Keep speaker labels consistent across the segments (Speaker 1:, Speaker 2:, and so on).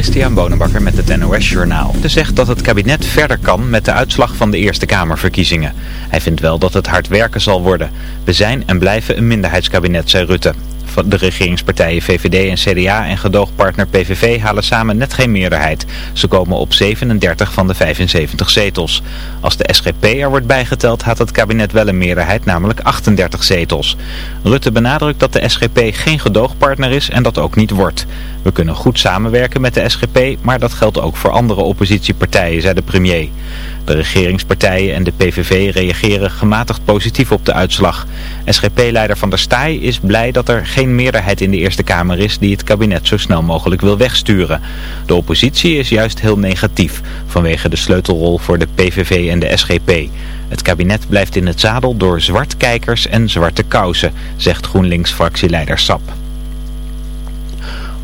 Speaker 1: Christian Bonenbakker met het NOS Journaal. Hij zegt dat het kabinet verder kan met de uitslag van de Eerste Kamerverkiezingen. Hij vindt wel dat het hard werken zal worden. We zijn en blijven een minderheidskabinet, zei Rutte. De regeringspartijen VVD en CDA en gedoogpartner PVV halen samen net geen meerderheid. Ze komen op 37 van de 75 zetels. Als de SGP er wordt bijgeteld had het kabinet wel een meerderheid, namelijk 38 zetels. Rutte benadrukt dat de SGP geen gedoogpartner is en dat ook niet wordt. We kunnen goed samenwerken met de SGP, maar dat geldt ook voor andere oppositiepartijen, zei de premier. De regeringspartijen en de PVV reageren gematigd positief op de uitslag. SGP-leider Van der Staaij is blij dat er geen meerderheid in de Eerste Kamer is die het kabinet zo snel mogelijk wil wegsturen. De oppositie is juist heel negatief vanwege de sleutelrol voor de PVV en de SGP. Het kabinet blijft in het zadel door zwartkijkers en zwarte kousen, zegt GroenLinks-fractieleider Sap.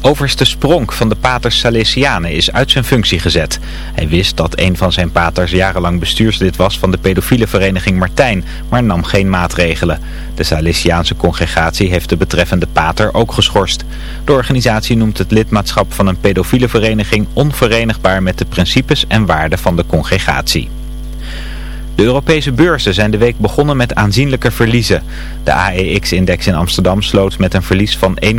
Speaker 1: Overste Spronk van de paters Salesianen is uit zijn functie gezet. Hij wist dat een van zijn paters jarenlang bestuurslid was van de pedofiele vereniging Martijn, maar nam geen maatregelen. De Salesiaanse congregatie heeft de betreffende pater ook geschorst. De organisatie noemt het lidmaatschap van een pedofiele vereniging onverenigbaar met de principes en waarden van de congregatie. De Europese beurzen zijn de week begonnen met aanzienlijke verliezen. De AEX-index in Amsterdam sloot met een verlies van 1,7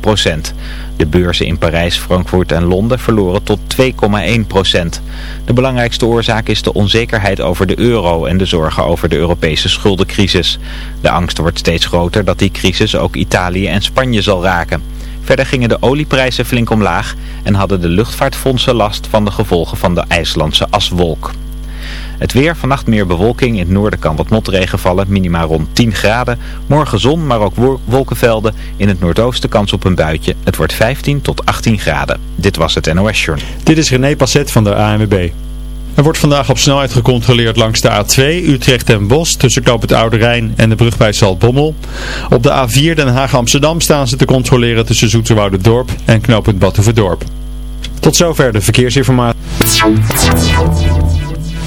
Speaker 1: procent. De beurzen in Parijs, Frankfurt en Londen verloren tot 2,1 procent. De belangrijkste oorzaak is de onzekerheid over de euro en de zorgen over de Europese schuldencrisis. De angst wordt steeds groter dat die crisis ook Italië en Spanje zal raken. Verder gingen de olieprijzen flink omlaag en hadden de luchtvaartfondsen last van de gevolgen van de IJslandse aswolk. Het weer, vannacht meer bewolking. In het noorden kan wat motregen vallen, minimaal rond 10 graden. Morgen zon, maar ook wolkenvelden. In het noordoosten kans op een buitje. Het wordt 15 tot 18 graden. Dit was het NOS Journal.
Speaker 2: Dit is René Passet van de ANWB. Er wordt vandaag op snelheid gecontroleerd langs de A2 Utrecht en Bos tussen Knoop het Oude Rijn en de brug bij Zaltbommel. Op de A4 Den Haag Amsterdam staan ze te controleren tussen Zoeterwoude Dorp en Knoop het. Tot zover de verkeersinformatie.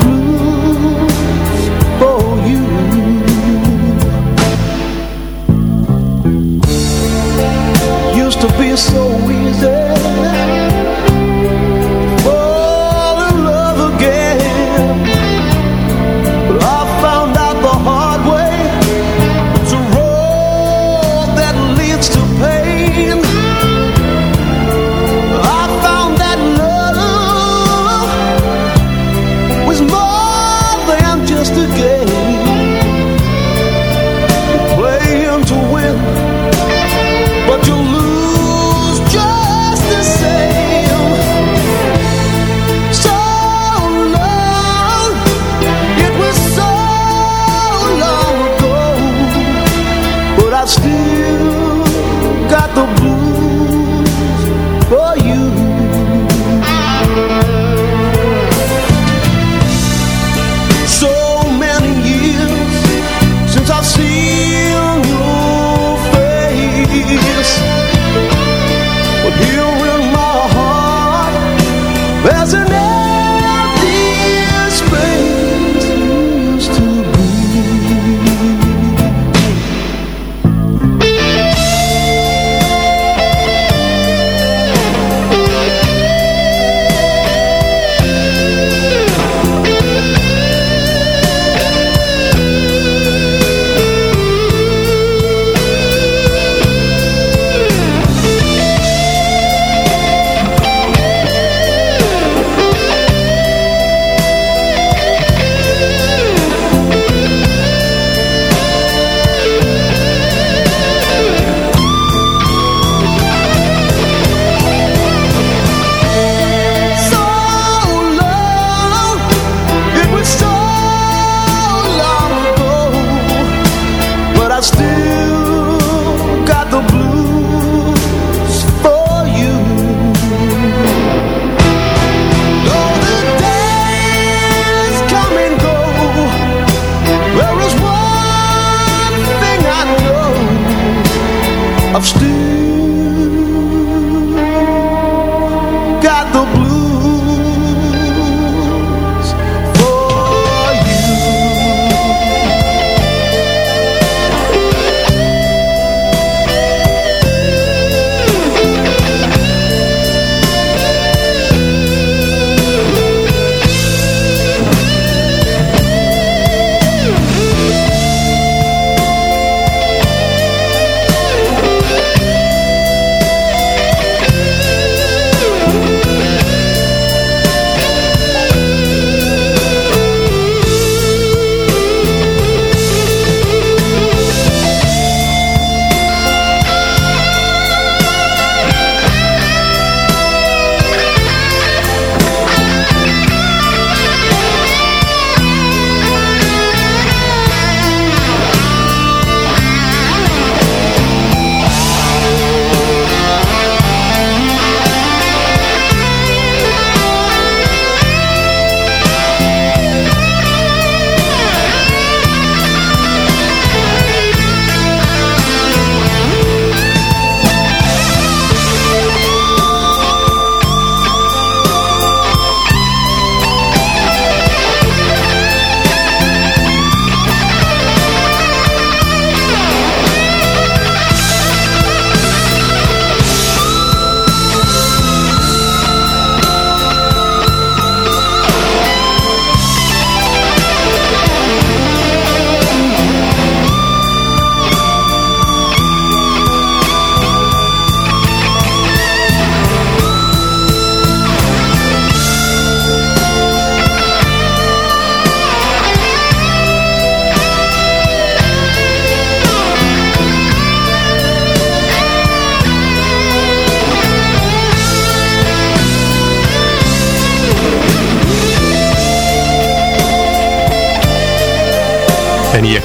Speaker 3: blues for you Used to be so easy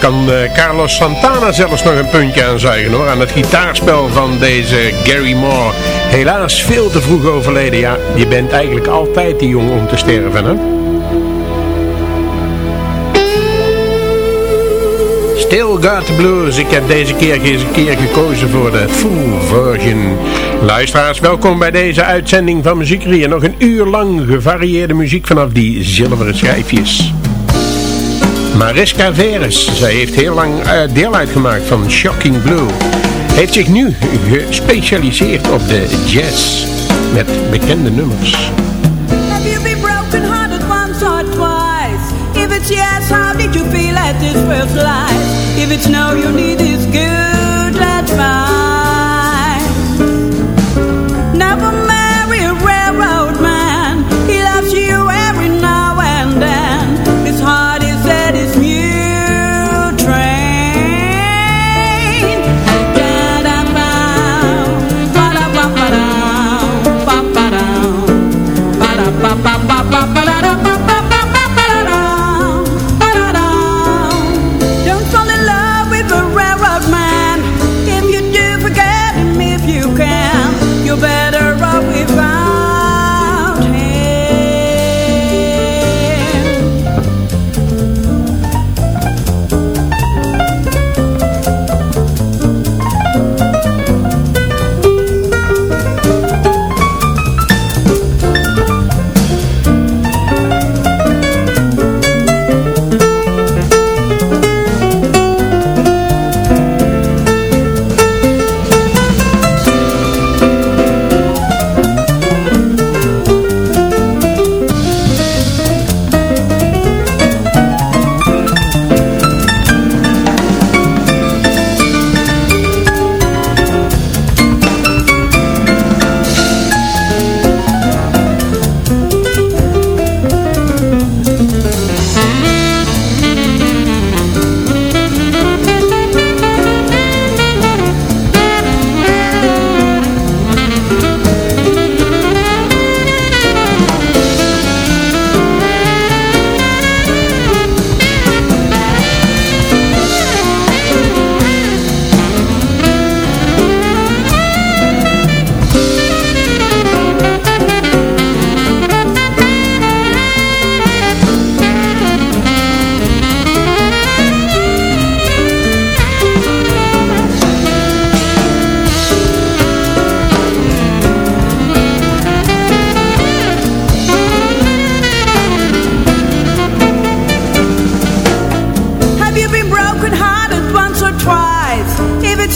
Speaker 4: kan eh, Carlos Santana zelfs nog een puntje aan zuigen hoor. Aan het gitaarspel van deze Gary Moore. Helaas veel te vroeg overleden. Ja, je bent eigenlijk altijd te jong om te sterven hè. Still Got the Blues. Ik heb deze keer een keer gekozen voor de full version. Luisteraars, welkom bij deze uitzending van Muziekrie. Nog een uur lang gevarieerde muziek vanaf die zilveren schijfjes. Mariska Veres, zij heeft heel lang uh, deel uitgemaakt van Shocking Blue. Heeft zich nu gespecialiseerd op de jazz met bekende nummers.
Speaker 5: Have you been broken hearted once or twice? If it's yes, how did you feel at this first life? If it's no, you need this good Ba-da-da-ba.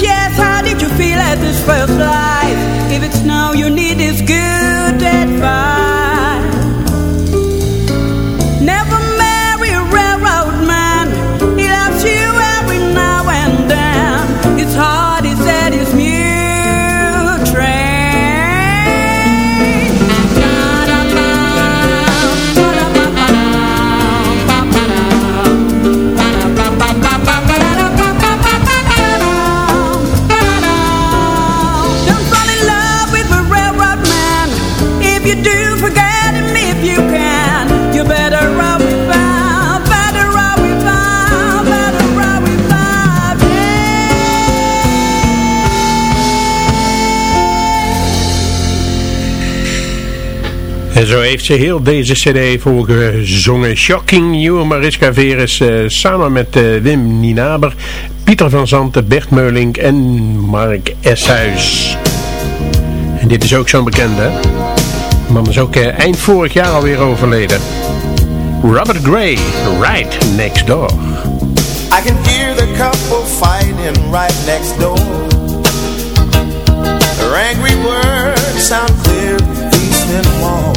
Speaker 5: Yes, how did you feel at this first life? If it's now you need this good advice
Speaker 4: En zo heeft ze heel deze cd voorgezongen. Shocking You, Mariska Veres, eh, samen met eh, Wim Ninaber, Pieter van Zanten, Bert Meulink en Mark Eshuis. En dit is ook zo'n bekende. De man is ook eh, eind vorig jaar alweer overleden. Robert Gray, Right Next Door.
Speaker 6: I can hear the couple fighting right next door. Their angry words sound clear through these thin walls.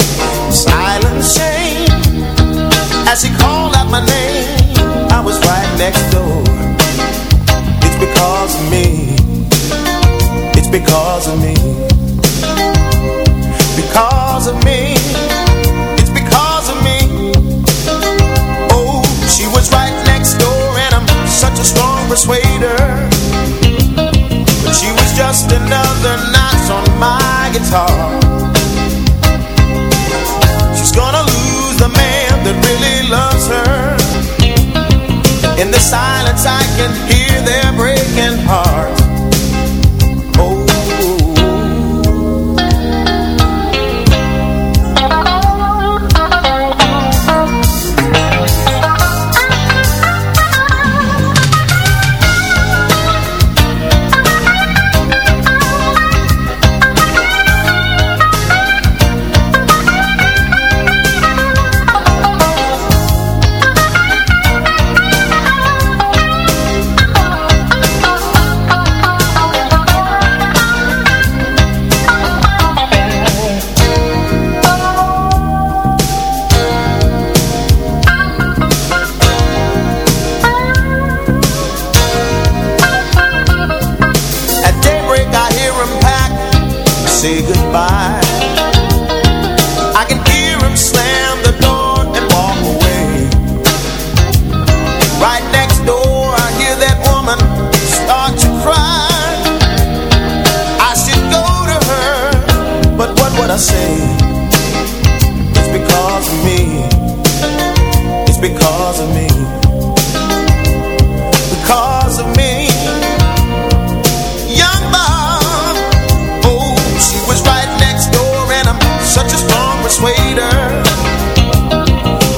Speaker 6: of me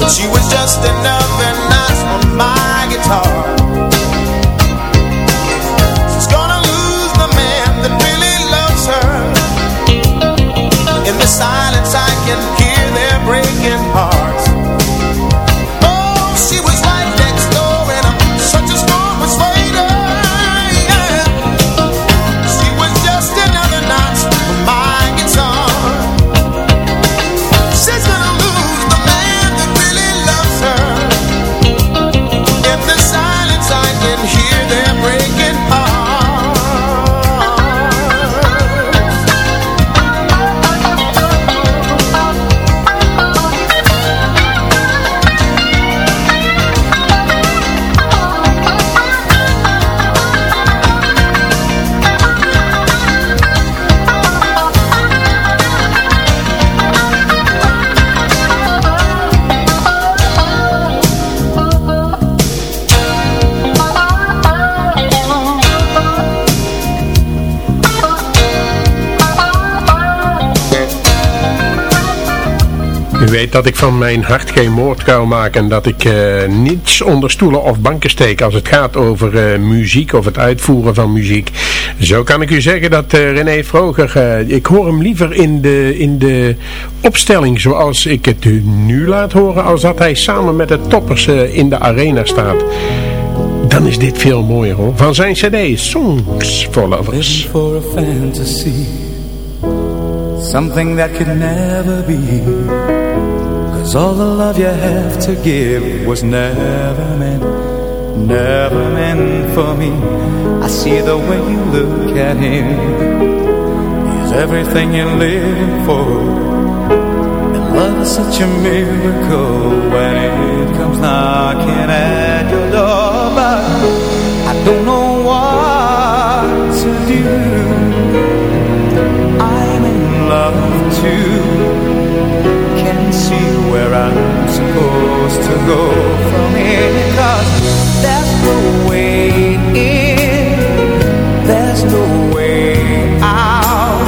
Speaker 6: but she was just an
Speaker 4: U weet dat ik van mijn hart geen moordkuil maak en dat ik uh, niets onder stoelen of banken steek als het gaat over uh, muziek of het uitvoeren van muziek. Zo kan ik u zeggen dat uh, René Vroger, ik hoor hem liever in de, in de opstelling zoals ik het nu laat horen als dat hij samen met de toppers in de arena staat. Dan is dit veel mooier hoor. Van zijn cd Songs for Lovers.
Speaker 7: For Something that could never be. Cause all the love you have to give Was never meant Never meant for me. I see the way you look at him. He's everything you're living for. And love is such a miracle When it comes knocking at your door. But I don't know what to do love too. Can't see where I'm supposed to go from here Cause there's no way in There's no way out.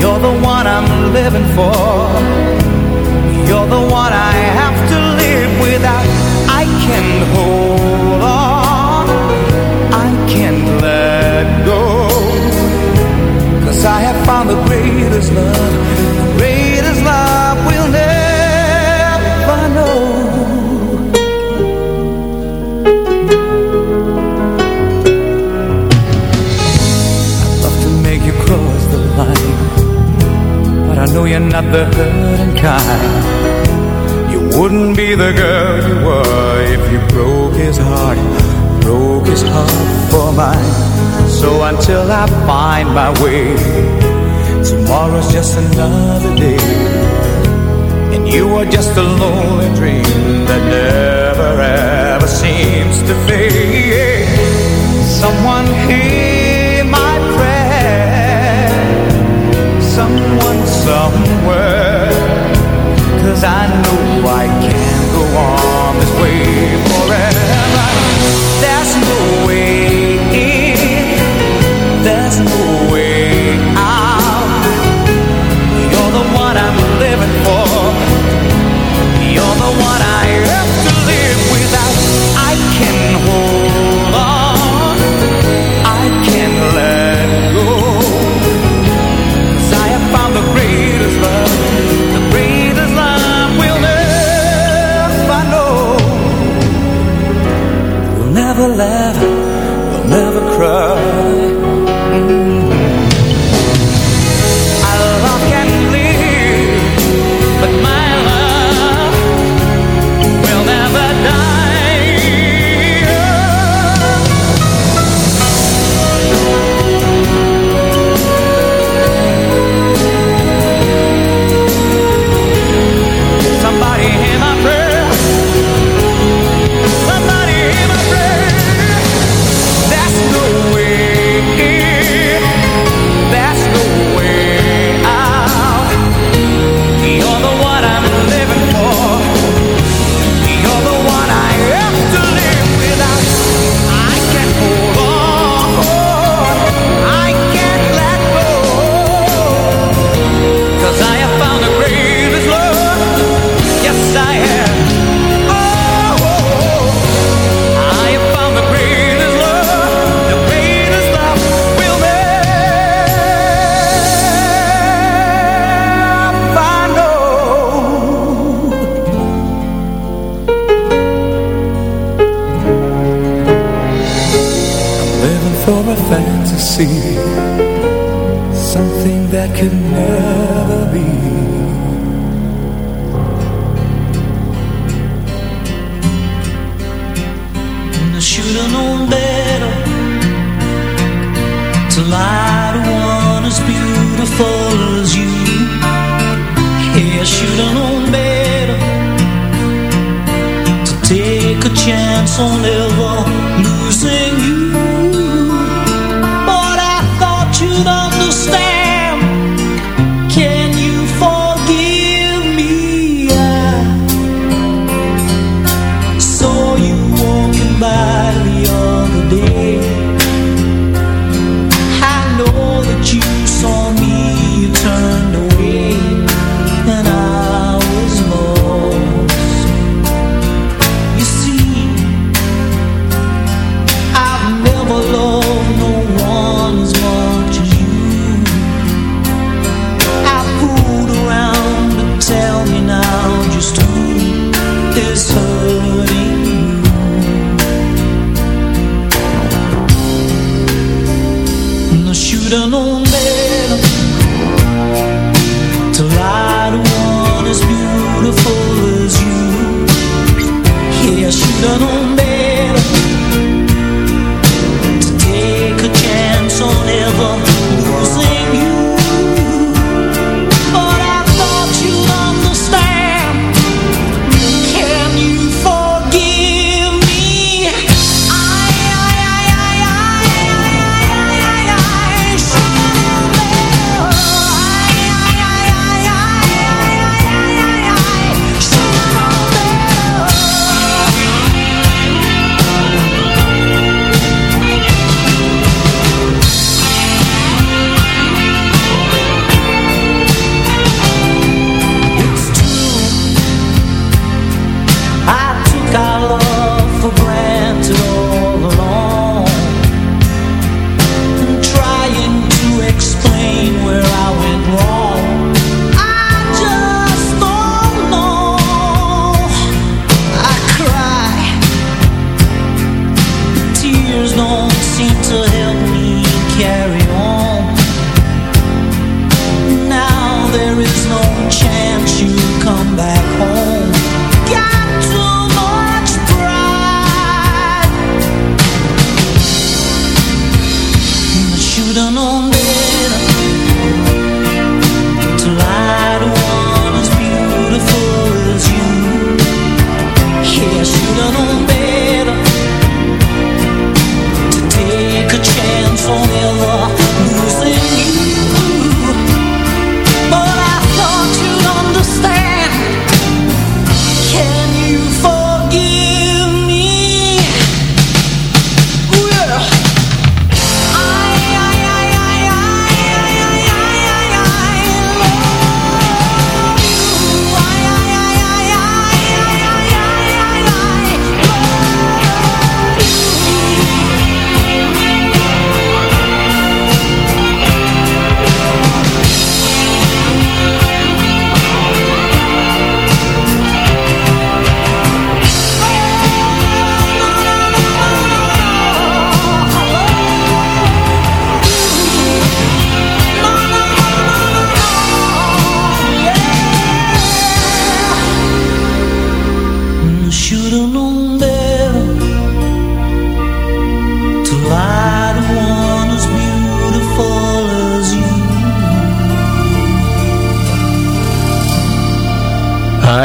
Speaker 7: You're the one I'm living for. You're the one I have to live without until I find my way Tomorrow's just another day. And you are just a lonely dream That never ever seems to fade. Someone hear my prayer. Someone somewhere. Cause I know I can't go on this way a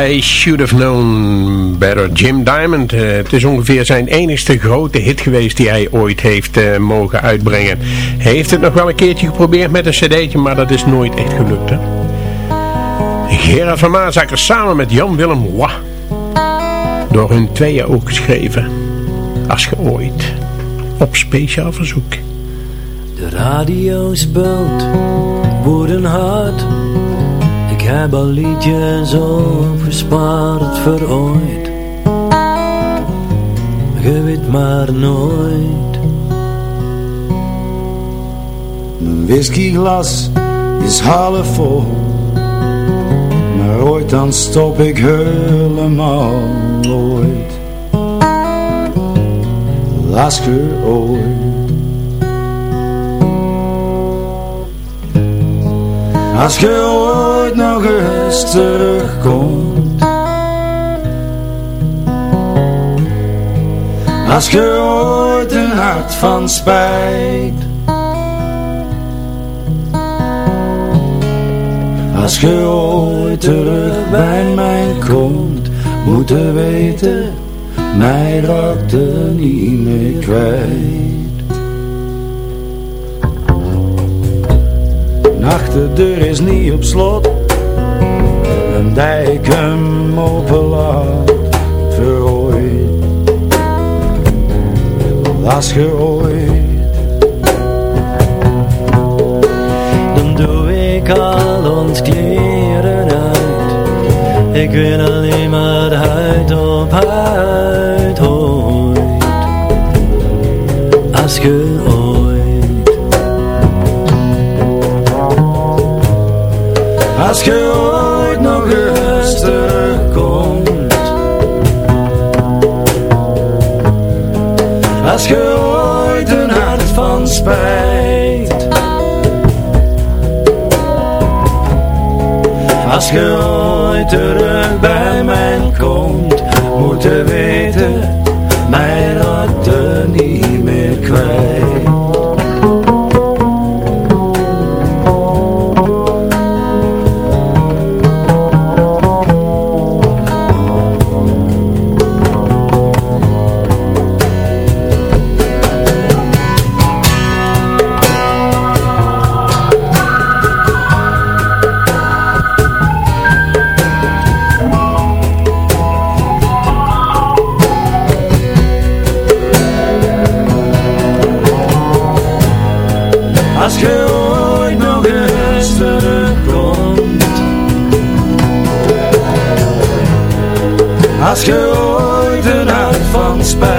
Speaker 8: I
Speaker 4: should have known better. Jim Diamond. eh, het is ongeveer zijn enigste grote hit geweest die hij ooit heeft eh, mogen uitbrengen. Hij heeft het nog wel een keertje geprobeerd met een cd'tje, maar dat is nooit echt gelukt. Hè? Gerard van Maasakker samen met Jan Willem Wah. Door hun tweeën ook geschreven. Als je ooit. Op speciaal verzoek.
Speaker 9: De radio speelt woorden hard. Heb al liedjes opgespaard voor ooit. Je weet maar nooit.
Speaker 10: Mijn whiskyglas is half vol. Maar ooit dan stop ik helemaal ooit. Laat keer ooit. Als je ooit nog eens terugkomt. Als je ooit een hart van spijt. Als je ooit terug bij mij komt, moet je weten, mij raakt er niet meer kwijt. Nachtendeur is niet op slot, een dijk hem openlaat voor ooit. Als je ooit
Speaker 9: Dan doe ik al ons kleren uit. Ik wil alleen maar huid op huid ooit. Als je
Speaker 10: als je ooit nog eens terugkomt. Als je ooit een hart van spijt.
Speaker 9: Als je ooit terug bij mij komt, moeten weten. Als je ooit een hart van spijt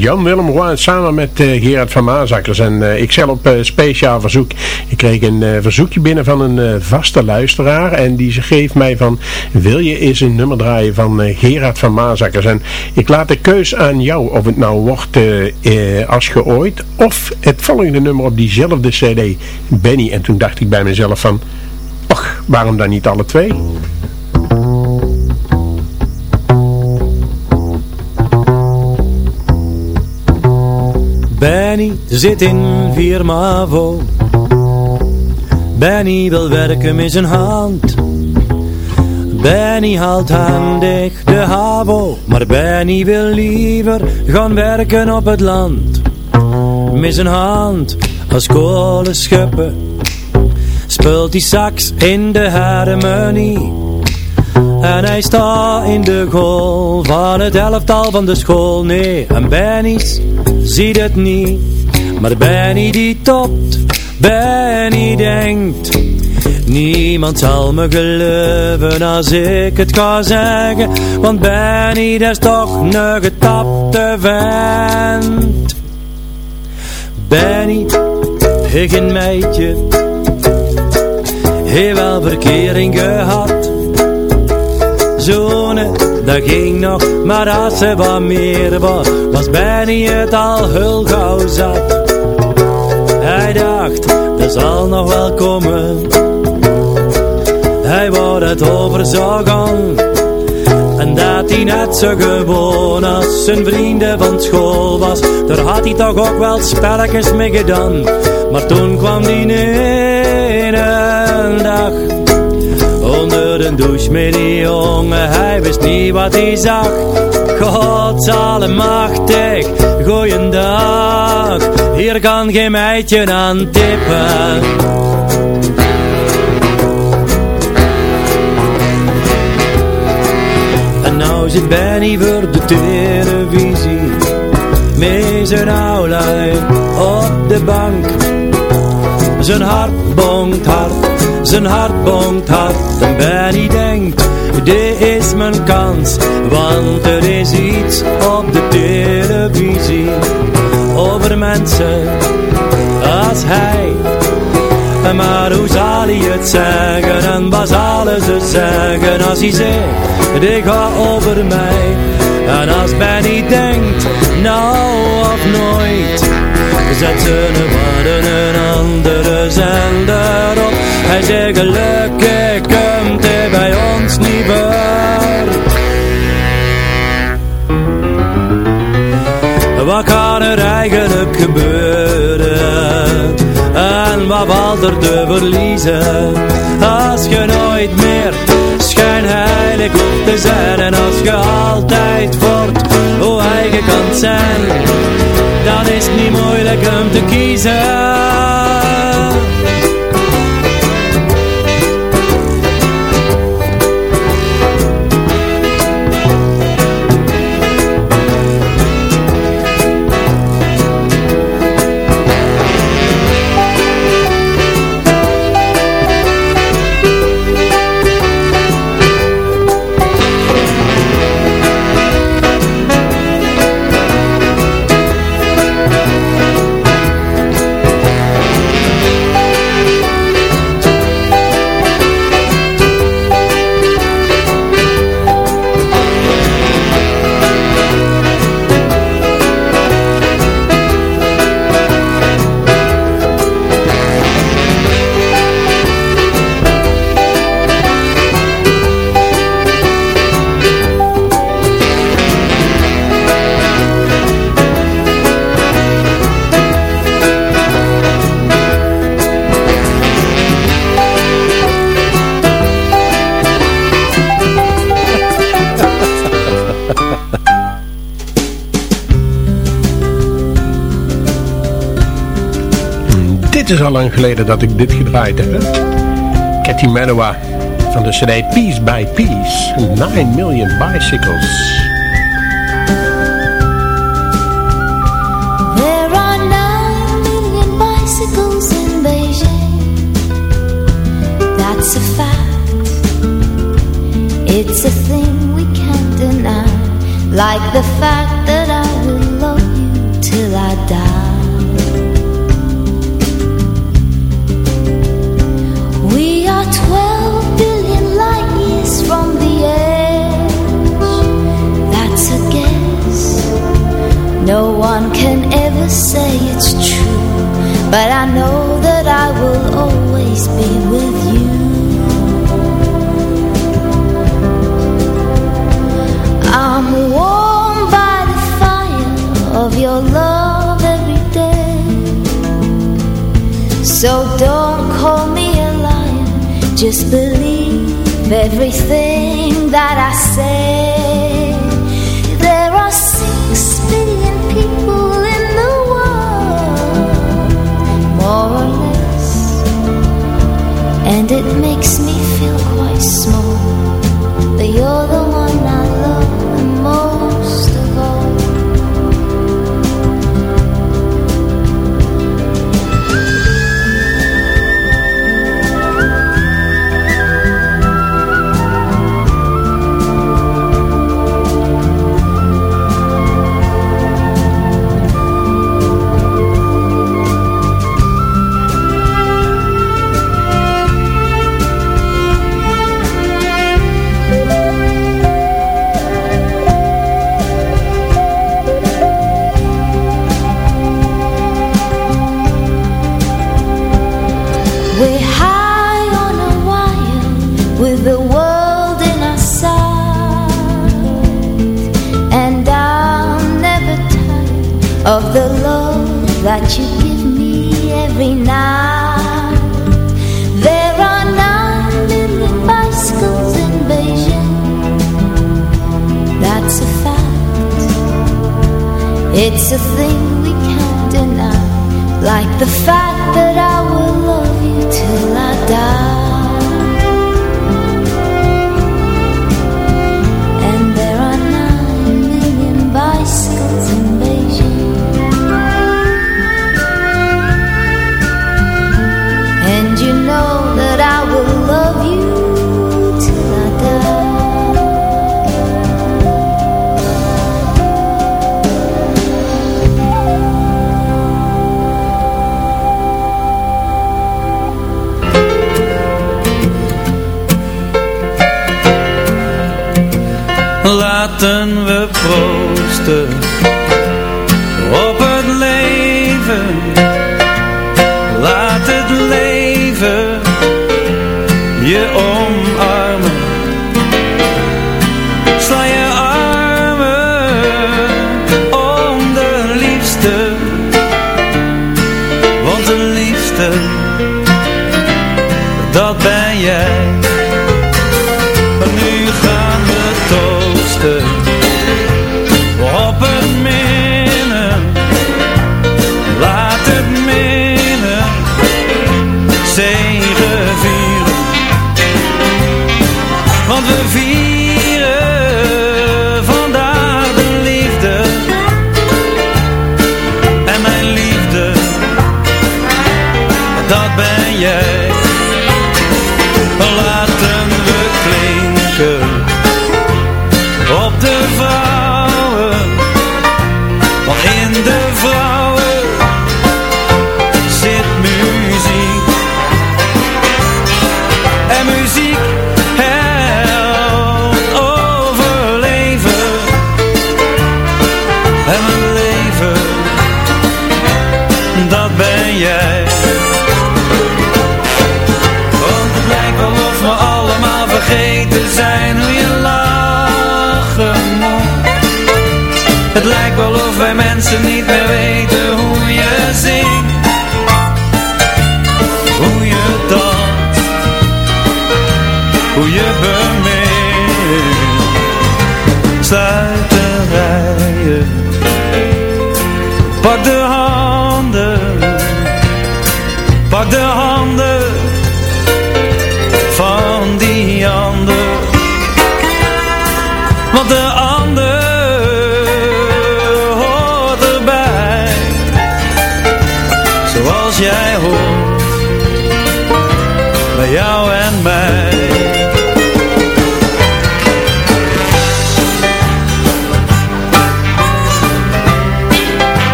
Speaker 4: Jan-Willem Roy samen met eh, Gerard van Maasakkers en eh, ik zelf op eh, speciaal verzoek. Ik kreeg een verzoekje binnen van een vaste luisteraar en die geeft mij van, wil je eens een nummer draaien van Gerard van Maasakkers? En ik laat de keus aan jou of het nou wordt Als je ooit of het volgende nummer op diezelfde cd, Benny. En toen dacht ik bij mezelf van, och, waarom dan niet alle twee?
Speaker 9: Benny zit in Viermavo. Benny wil werken met zijn hand. Benny haalt handig de havo. Maar Benny wil liever gaan werken op het land. Met zijn hand als kolen scheppen. Speelt hij sax in de harmonie. En hij staat in de goal van het elftal van de school. Nee, en Benny's ziet het niet. Maar Benny die topt, Benny denkt. Niemand zal me geloven als ik het ga zeggen. Want Benny is toch een getapte vent. Benny, ik een meidje, heeft wel verkering gehad. Zone, dat ging nog, maar als ze wat meer was, was Benny het al heel gauw zat. Hij dacht, dat zal nog wel komen. Hij wou het over zou gaan. En dat hij net zo gewoon als zijn vrienden van school was. Daar had hij toch ook wel spelletjes mee gedaan. Maar toen kwam die ene dag onder de douche met die jongen, hij wist niet wat hij zag. God allemachtig, goeiedag, hier kan geen meidje aan tippen. En nou zit Benny voor de televisie, met zijn oudlui op de bank. Zijn hart bonkt hard, zijn hart bonkt hard En Benny denkt, dit is mijn kans Want er is iets op de televisie Over mensen als hij. Maar hoe zal hij het zeggen En wat zullen ze zeggen Als hij zegt, dit gaat over mij. En als Benny denkt, nou of nooit Zet ze een andere zender op. Hij zegt gelukkig komt hij bij ons niet voor Wat kan er eigenlijk gebeuren? En wat valt er te verliezen? Als je nooit meer schijnheilig hoeft te zijn. En als je altijd wordt hoe eigen kan zijn Dan is het niet moeilijk om te kiezen
Speaker 4: Het is al lang geleden dat ik dit gedraaid heb. Hè? Cathy van de cd Piece by Piece. 9 Million Bicycles.
Speaker 11: There are nine million bicycles in Beijing. That's a fact. It's a thing we can't deny. Like the fact but I know that I will always be with you. I'm warmed by the fire of your love every day. So don't call me a liar, just believe everything that I say. A thing we can't deny, like the fact that I
Speaker 9: dat ben jij. Want het lijkt wel of we allemaal vergeten zijn hoe je lachen moet. Het lijkt wel of wij mensen niet meer weten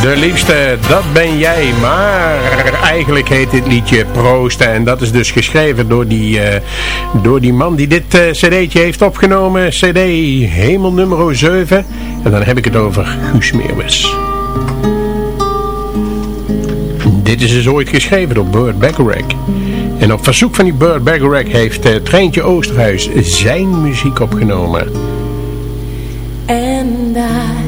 Speaker 9: De
Speaker 7: liefste, dat ben jij.
Speaker 4: Maar eigenlijk heet dit liedje Proosten. En dat is dus geschreven door die, eh, door die man die dit eh, cd'tje heeft opgenomen. CD Hemel nummer 7. En dan heb ik het over Guus Meeuwis. Dit is dus ooit geschreven door Burt Bacharach. En op verzoek van die Burt Bacharach heeft uh, Treintje Oosterhuis zijn muziek opgenomen.
Speaker 12: I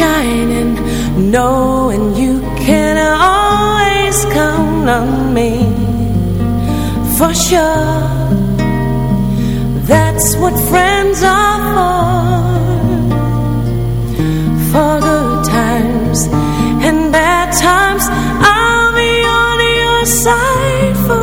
Speaker 12: shining, knowing you can always count on me for sure. That's what friends are for. For good times and bad times, I'll be on your side forevermore.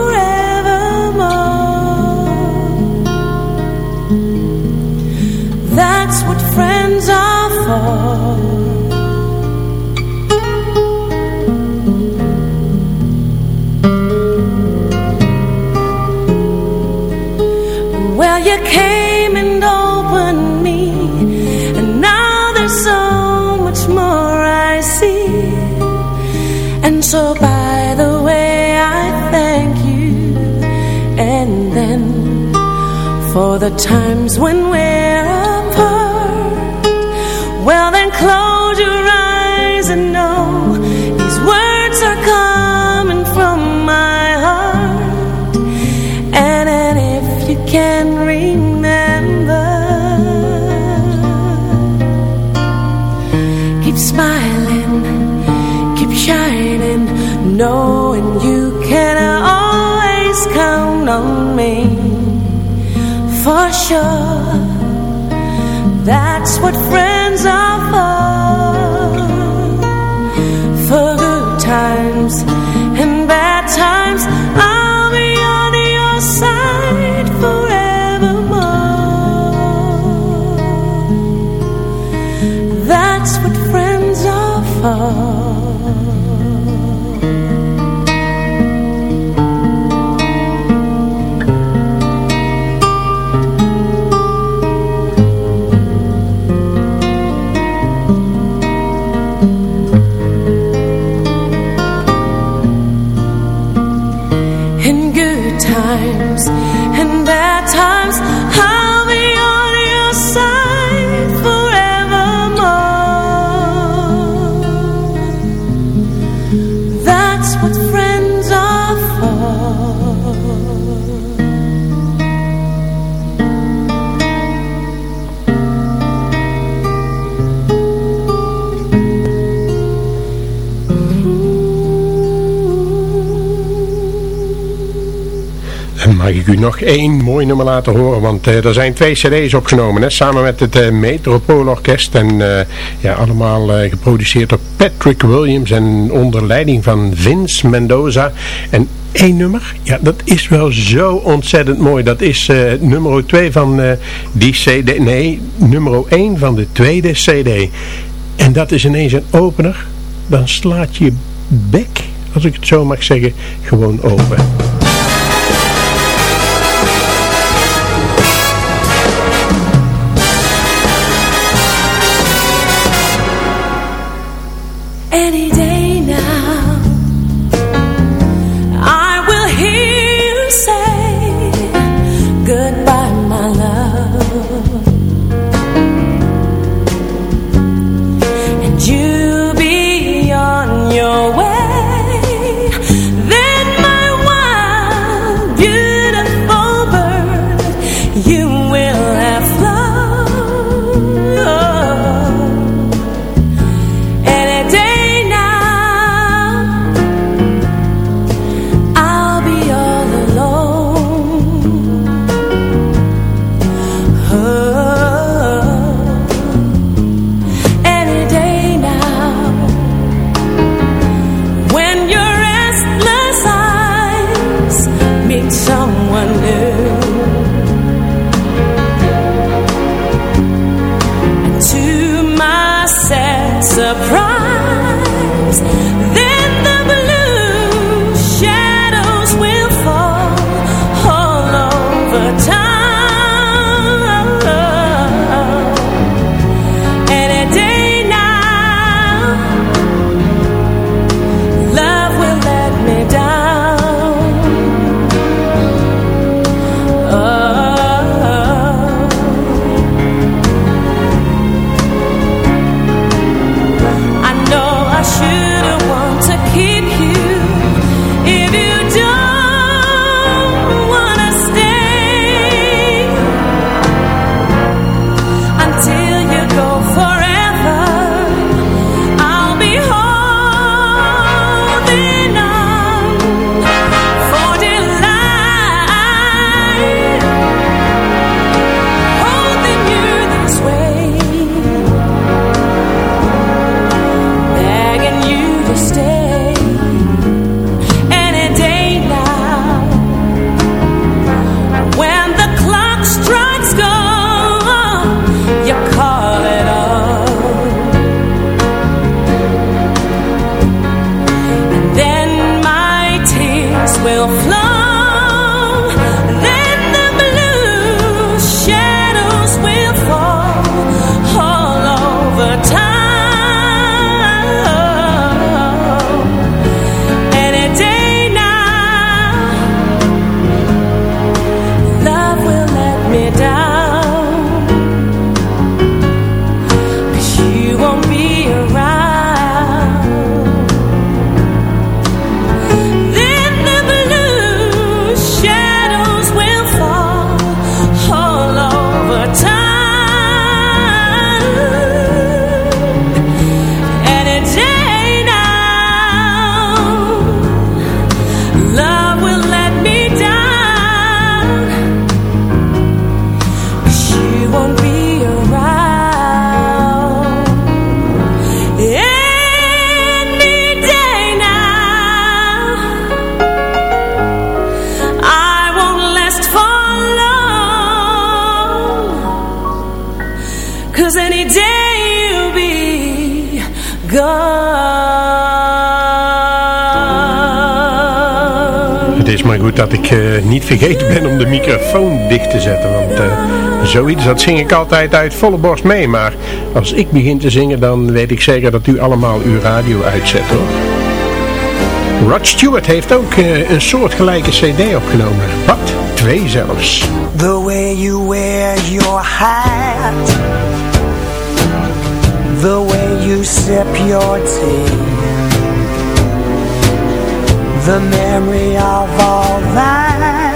Speaker 12: The times when we're sure. That's what Mag ik u nog één mooi nummer laten horen, want eh, er zijn twee cd's opgenomen, hè, samen met het eh, Metropoolorkest en eh, ja, allemaal geproduceerd door Patrick Williams en onder leiding van Vince Mendoza. En één nummer, ja, dat is wel zo ontzettend mooi. Dat is nummer twee van die cd, nee, nummer één van de tweede cd. En dat is ineens een opener, dan slaat je bek, als ik het zo mag zeggen, gewoon open. dat ik eh, niet vergeten ben om de microfoon dicht te zetten. Want eh, zoiets, dat zing ik altijd uit volle borst mee. Maar als ik begin te zingen, dan weet ik zeker dat u allemaal uw radio uitzet hoor.
Speaker 4: Rod Stewart heeft ook eh, een soortgelijke cd opgenomen. Wat? Twee zelfs.
Speaker 3: The way you wear your hat The way you sip your tea The memory of all that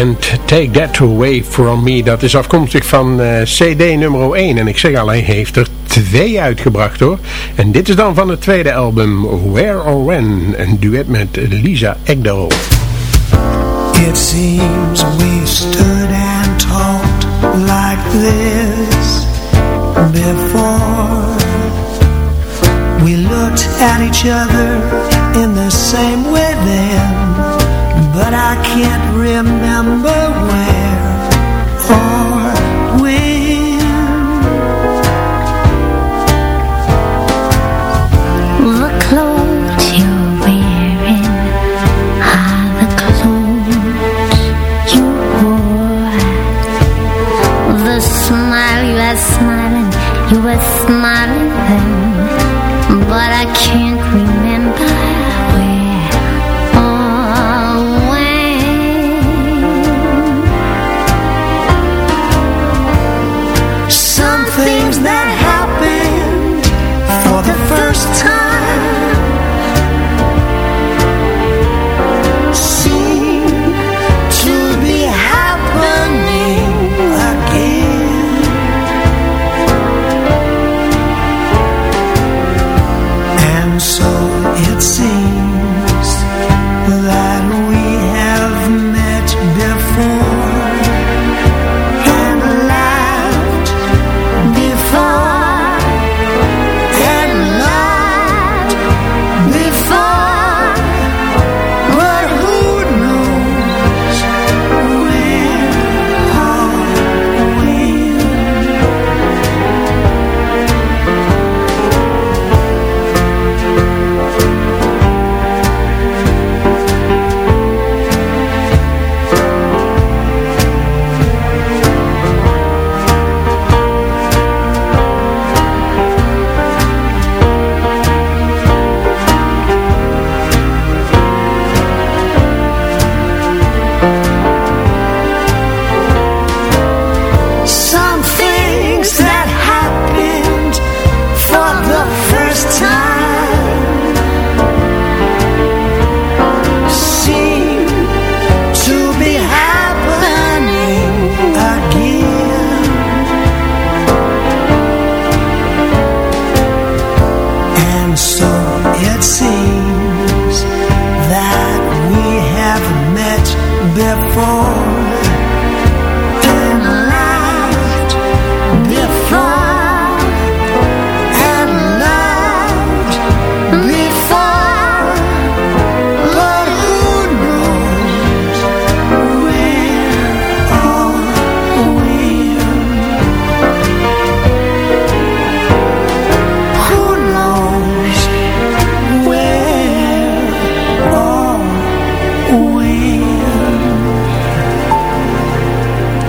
Speaker 3: can't take that away from me.
Speaker 4: Dat is afkomstig van eh, CD nummer 1. En ik zeg al, hij heeft er twee uitgebracht hoor. En dit is dan van het tweede album, Where or When. Een duet met Lisa Ekdahl.
Speaker 3: It seems we stood and talked like this before. We looked at each other in the same way then, but I can't remember where or when.
Speaker 11: The clothes you're wearing are the clothes you wore. The smile you are smiling, you were
Speaker 3: first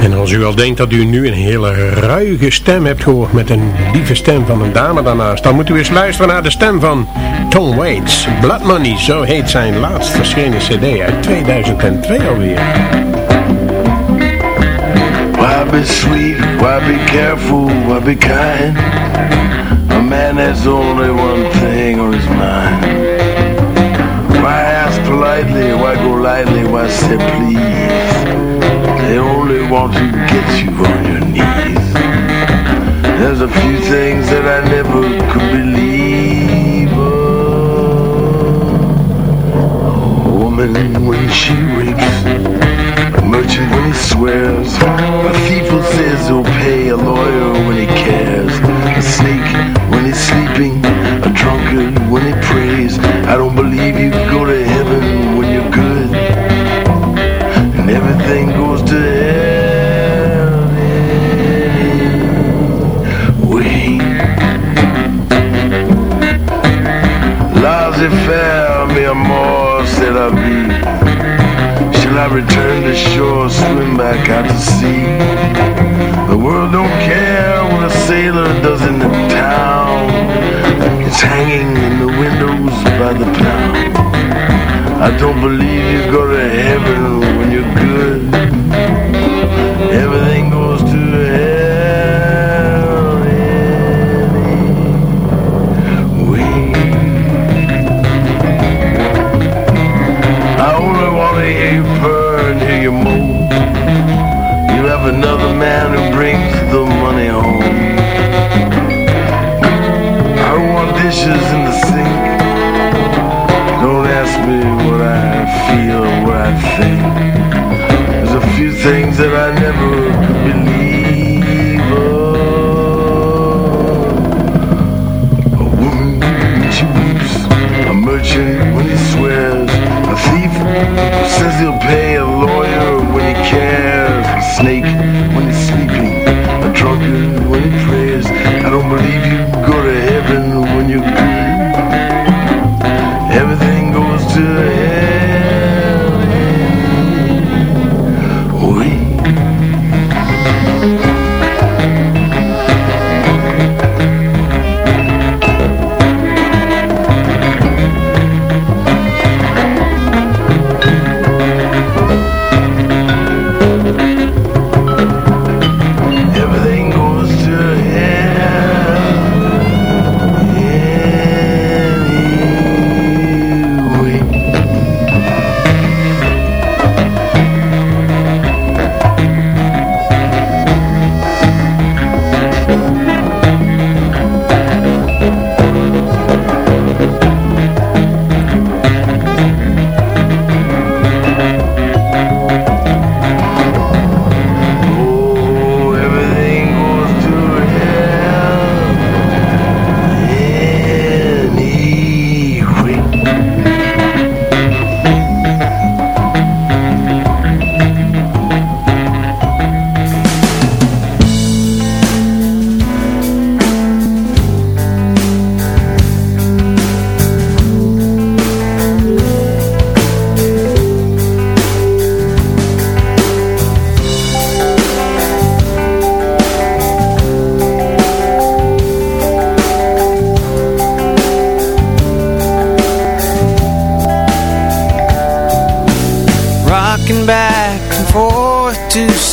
Speaker 4: En als u al denkt dat u nu een hele ruige stem hebt gehoord met een lieve stem van een dame daarnaast, dan moet u eens luisteren naar de stem van Tom Waits. Blood Money, zo heet zijn laatst verschenen cd uit 2002 alweer.
Speaker 13: Why be sweet? Why be careful? Why be kind? A man has only one thing on his mind. Why ask politely? Why go lightly? Why say please? Want to get you on your knees. There's a few things that I never could believe. Oh, a woman when she rapes a merchant when he swears A thief who says he'll pay A lawyer when he cares A snake when he's sleeping A drunkard when he prays I don't believe you go to heaven when you're good And everything Lousy fare, me amor, said I be Shall I return to shore, swim back out to sea? The world don't care what a sailor does in the town. It's hanging in the windows by the pound. I don't believe you go to heaven when you're good.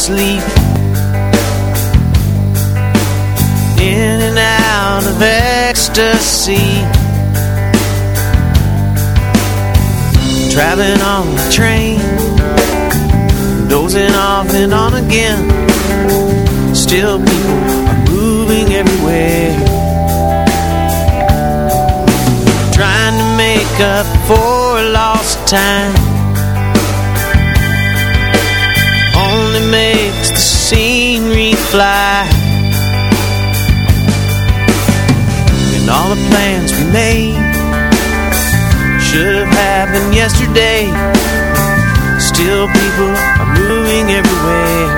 Speaker 7: Sleep. In and out of ecstasy. Traveling on the train, dozing off and on again. Still, people are moving everywhere.
Speaker 14: Trying to make up for lost time fly. And all the plans we made Should have happened yesterday. Still people are moving everywhere